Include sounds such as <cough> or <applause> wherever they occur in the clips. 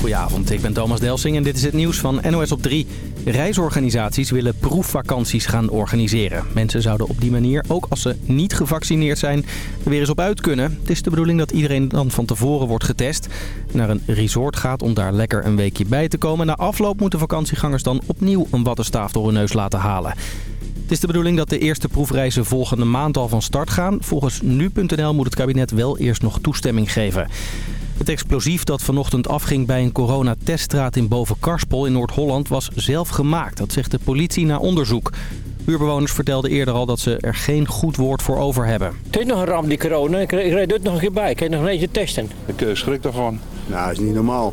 Goedenavond, ik ben Thomas Delsing en dit is het nieuws van NOS op 3. Reisorganisaties willen proefvakanties gaan organiseren. Mensen zouden op die manier, ook als ze niet gevaccineerd zijn, er weer eens op uit kunnen. Het is de bedoeling dat iedereen dan van tevoren wordt getest. Naar een resort gaat om daar lekker een weekje bij te komen. Na afloop moeten vakantiegangers dan opnieuw een wattenstaaf door hun neus laten halen. Het is de bedoeling dat de eerste proefreizen volgende maand al van start gaan. Volgens nu.nl moet het kabinet wel eerst nog toestemming geven. Het explosief dat vanochtend afging bij een coronateststraat in Bovenkarspel in Noord-Holland was zelf gemaakt. Dat zegt de politie na onderzoek. Buurbewoners vertelden eerder al dat ze er geen goed woord voor over hebben. Het is nog een ramp die corona. Ik rijd het nog een keer bij. Ik kan nog een beetje testen. Ik eh, schrik ervan. Nou, dat is niet normaal.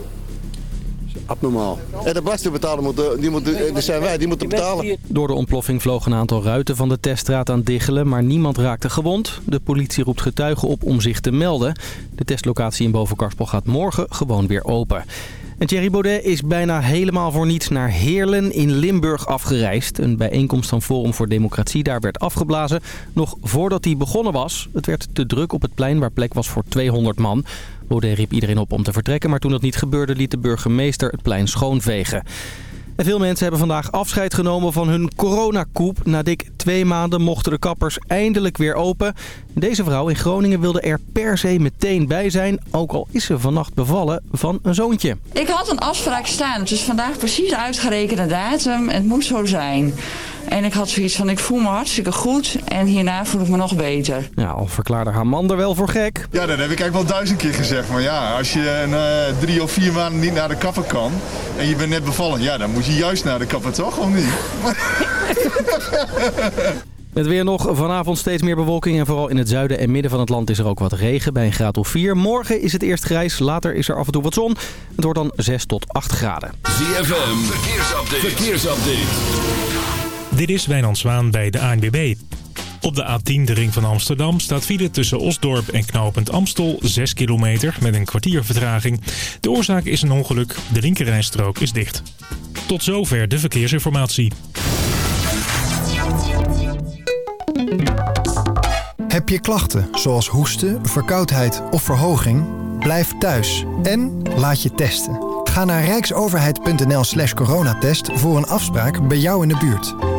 Abnormaal. En de belastingbetaler moet, die moet, dat zijn wij, die moeten betalen. Door de ontploffing vloog een aantal ruiten van de teststraat aan diggelen, maar niemand raakte gewond. De politie roept getuigen op om zich te melden. De testlocatie in Bovenkarspel gaat morgen gewoon weer open. En Thierry Baudet is bijna helemaal voor niets naar Heerlen in Limburg afgereisd. Een bijeenkomst van Forum voor Democratie daar werd afgeblazen. Nog voordat hij begonnen was. Het werd te druk op het plein waar plek was voor 200 man. Baudet riep iedereen op om te vertrekken, maar toen dat niet gebeurde liet de burgemeester het plein schoonvegen. Veel mensen hebben vandaag afscheid genomen van hun coronakoep. Na dik twee maanden mochten de kappers eindelijk weer open. Deze vrouw in Groningen wilde er per se meteen bij zijn. Ook al is ze vannacht bevallen van een zoontje. Ik had een afspraak staan. Het is vandaag precies uitgerekende datum. Het moet zo zijn. En ik had zoiets van, ik voel me hartstikke goed en hierna voel ik me nog beter. Ja, al verklaarde haar man er wel voor gek. Ja, dat heb ik eigenlijk wel duizend keer gezegd. Maar ja, als je een, uh, drie of vier maanden niet naar de kapper kan en je bent net bevallen, ja, dan moet je juist naar de kapper toch, of niet? <laughs> Het weer nog. Vanavond steeds meer bewolking en vooral in het zuiden en midden van het land is er ook wat regen bij een graad of 4. Morgen is het eerst grijs, later is er af en toe wat zon. Het wordt dan 6 tot 8 graden. ZFM, verkeersupdate. verkeersupdate. Dit is Wijnand Zwaan bij de ANWB. Op de A10, de ring van Amsterdam, staat file tussen Osdorp en Knopend Amstel 6 kilometer met een kwartier vertraging. De oorzaak is een ongeluk, de linkerrijstrook is dicht. Tot zover de verkeersinformatie. Heb je klachten zoals hoesten, verkoudheid of verhoging? Blijf thuis en laat je testen. Ga naar rijksoverheid.nl slash coronatest voor een afspraak bij jou in de buurt.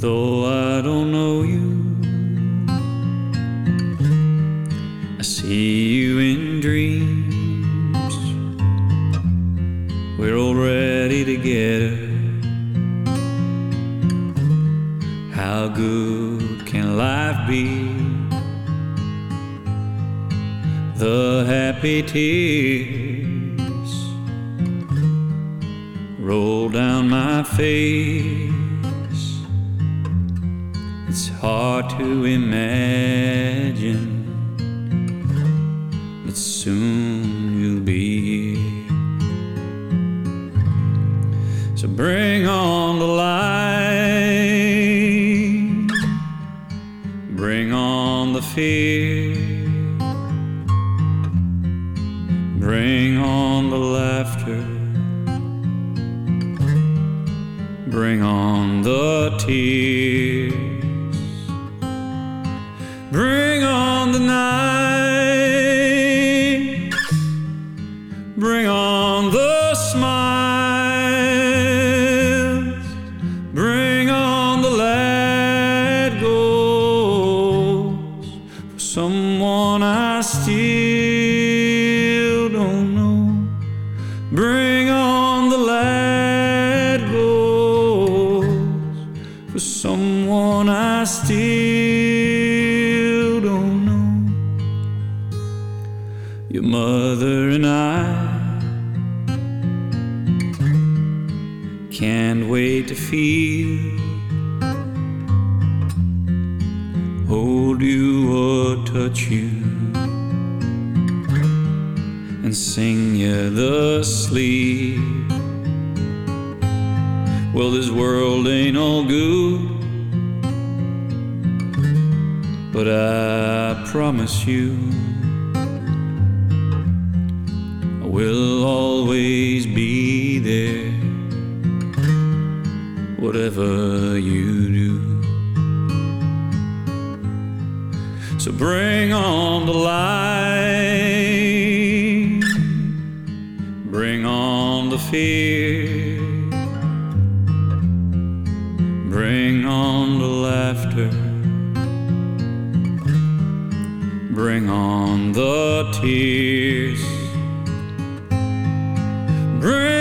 Though I don't know you, I see you in dreams. We're already together. How good can life be? The happy tears roll down my face. It's hard to imagine that soon you'll be here. So bring on the light, bring on the fear, bring on the laughter, bring on the tears, bring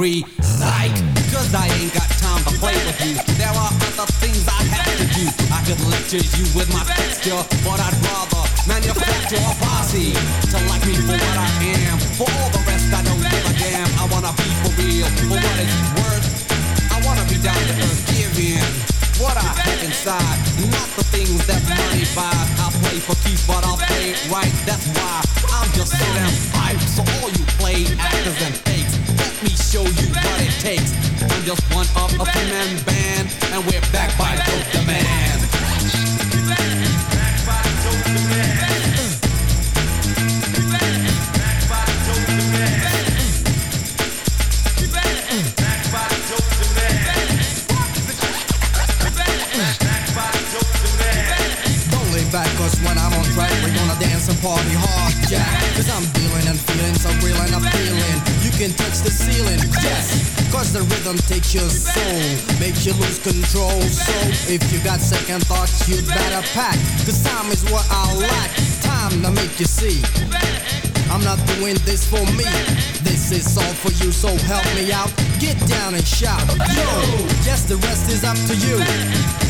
agree, and party hard, yeah. Cause I'm dealing and feeling so real and appealing. You can touch the ceiling, yes. Cause the rhythm takes your soul, makes you lose control. So if you got second thoughts, you'd better pack. Cause time is what I lack. Time to make you see. I'm not doing this for me. This is all for you, so help me out. Get down and shout. Yo, yes, the rest is up to you.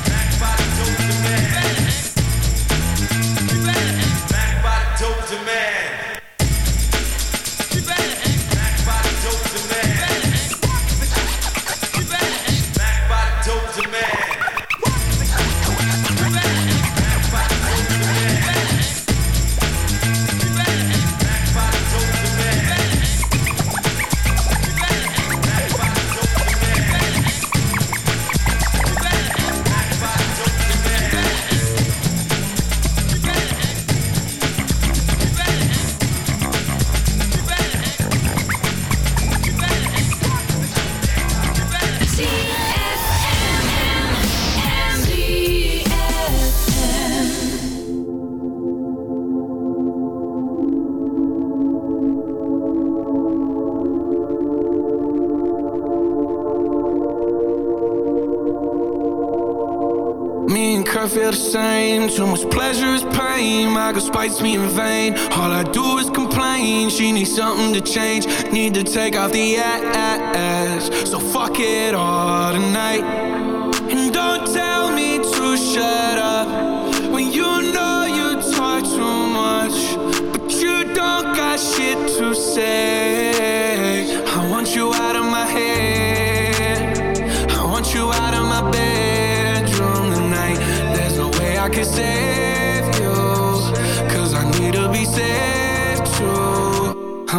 Spites me in vain. All I do is complain. She needs something to change. Need to take off the ass. So fuck it all tonight. And don't tell me to shut up when you know you talk too much, but you don't got shit to say.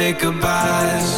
it goodbyes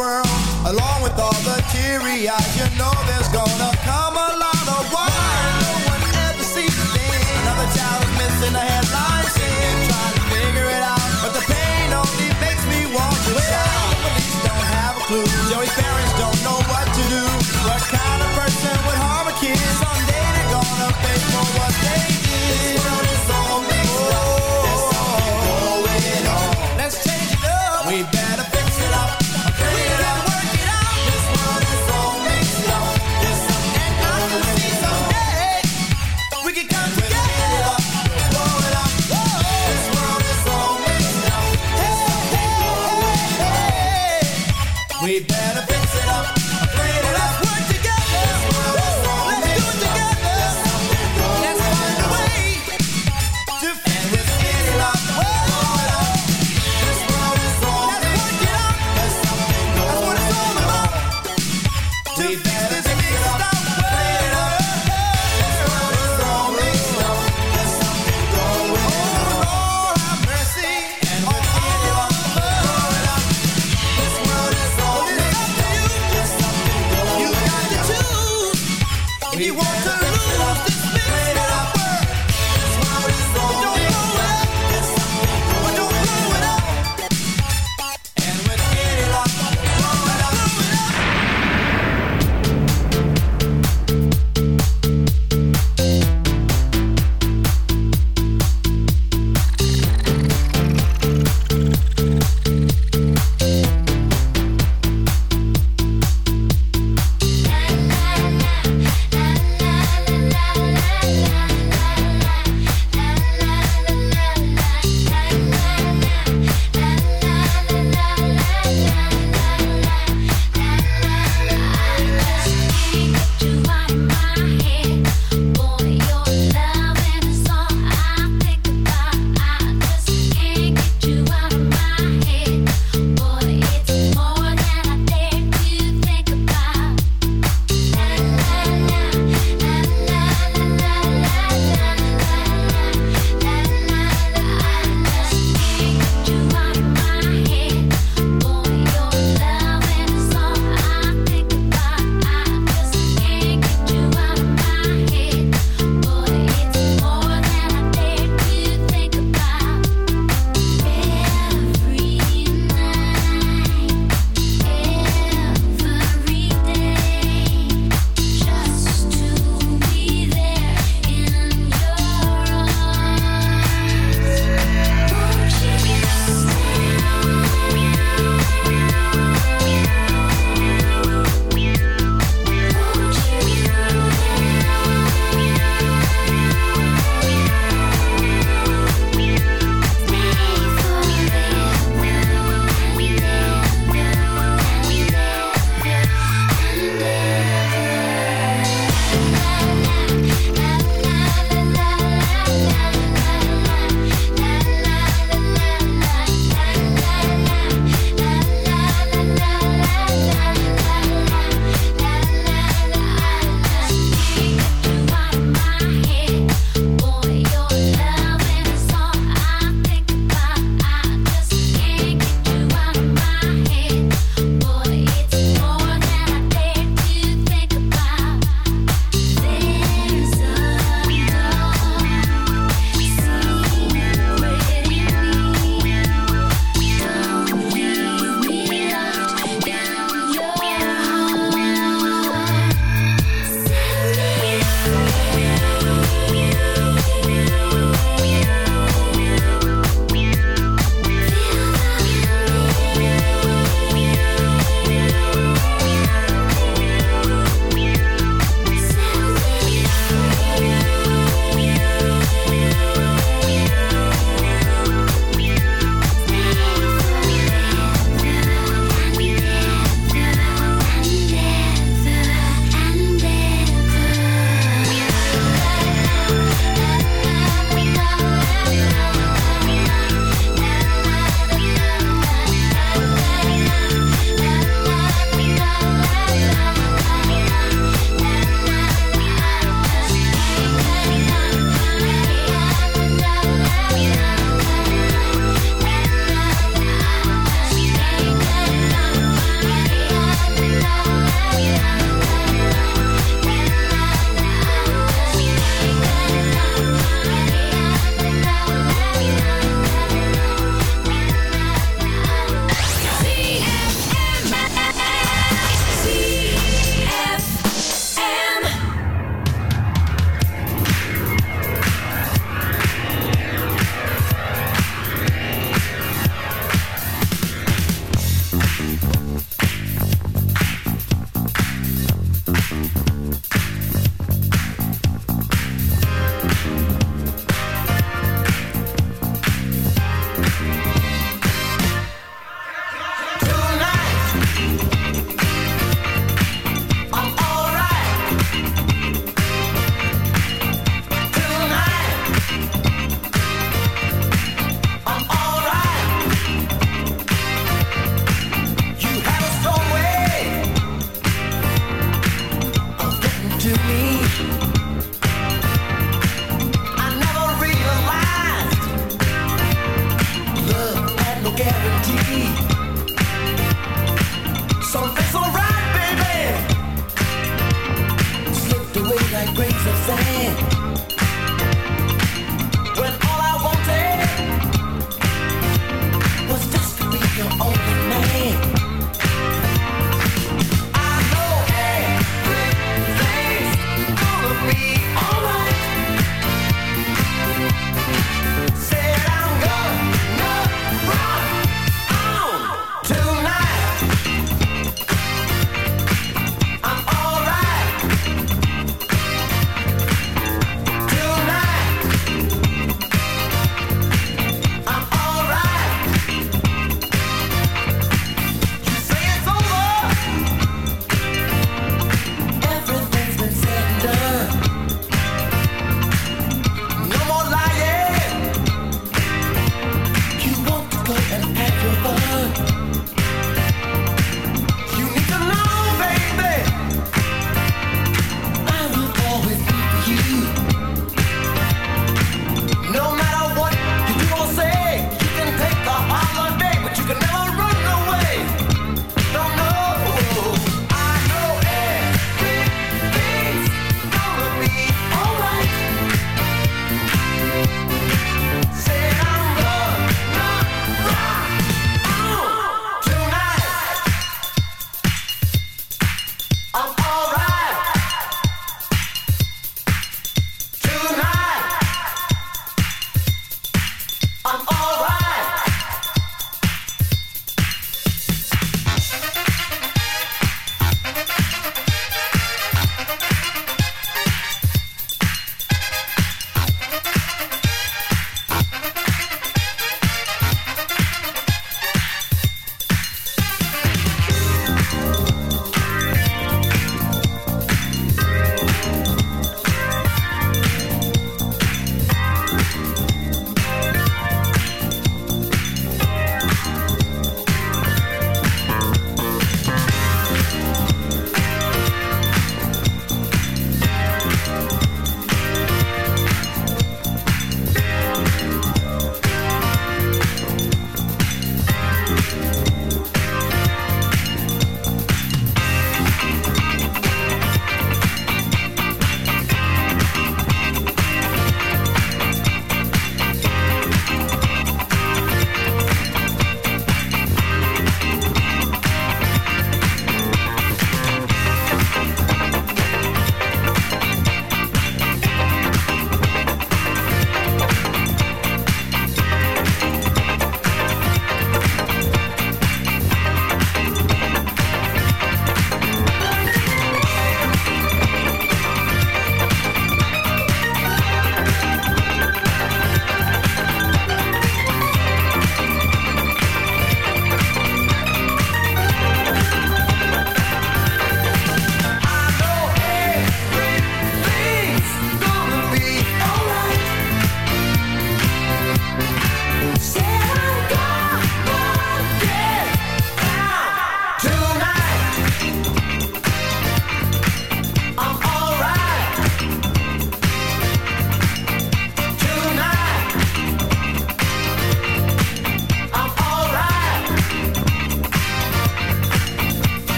world, along with all the teary eyes, you know there's gonna come a lot of why no one ever sees a thing. Another child is missing a headline scene, trying to figure it out, but the pain only makes me want to shout. Police don't have a clue, Joey's parents don't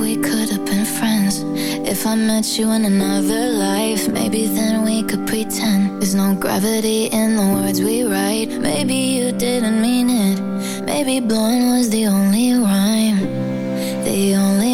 we could have been friends. If I met you in another life Maybe then we could pretend. There's no gravity in the words we write. Maybe you didn't mean it. Maybe blowing was the only rhyme. The only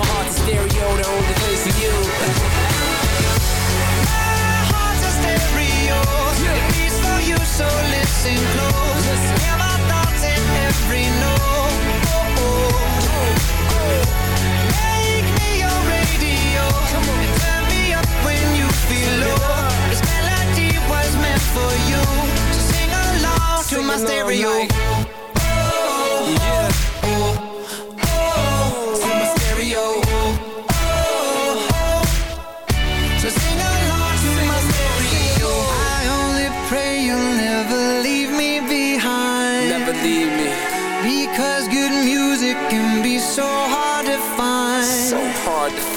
my heart's a stereo that only plays for you. my heart's a stereo. Yeah. It for you, so listen close. Hear my thoughts in every note. Oh, oh. oh. Make me your radio. And turn me up when you feel low. This melody was meant for you. So sing along sing to my along stereo. Like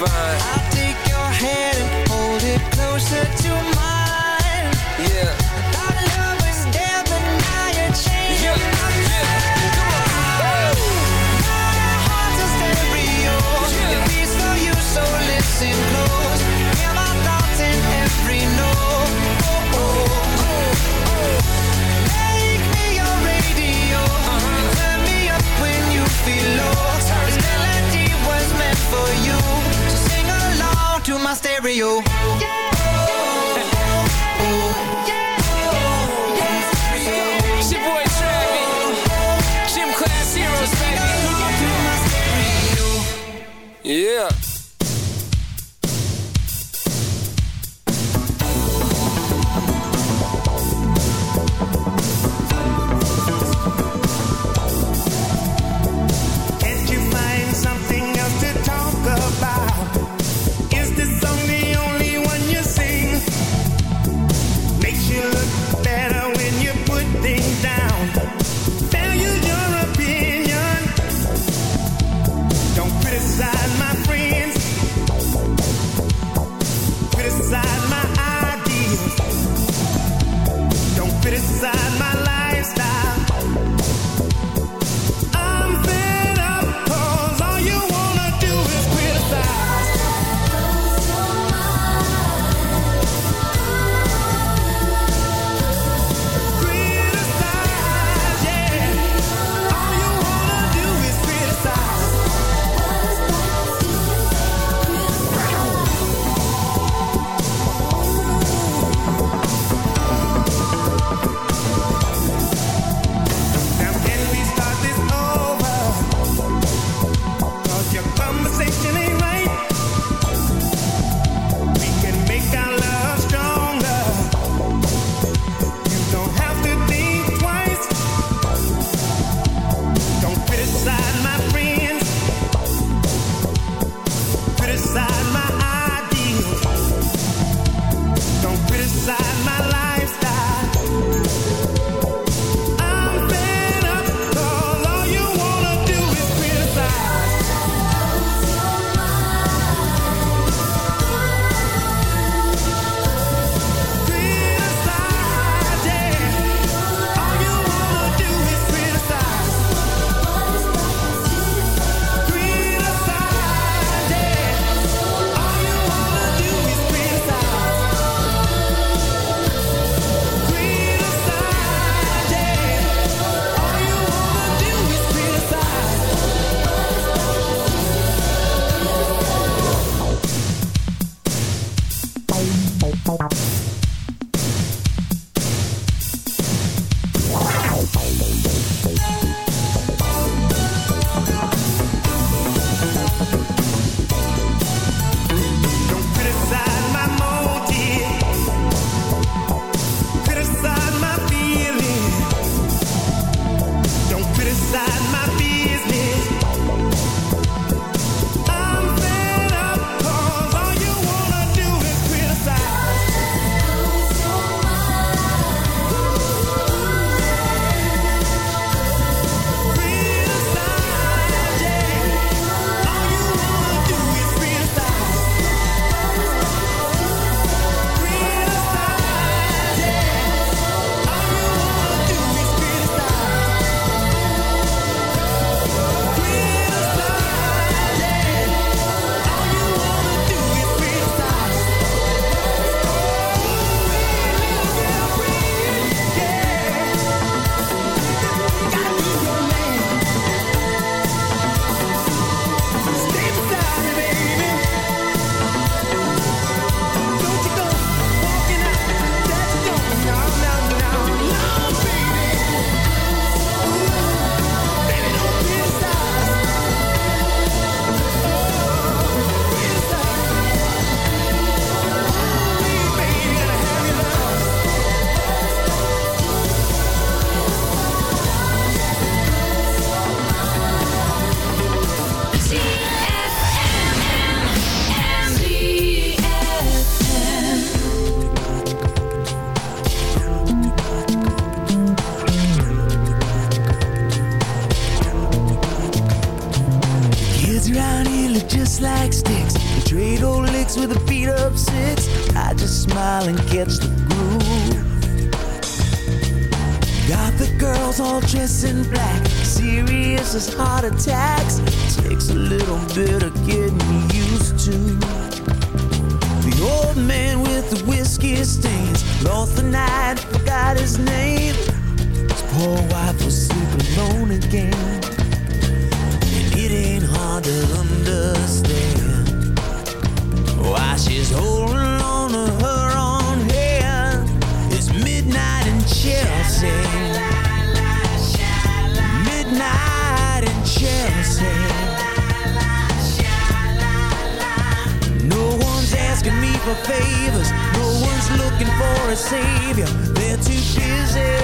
hard to my favors. No one's looking for a savior. They're too busy.